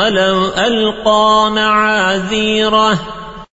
ولو ألقى معاذيره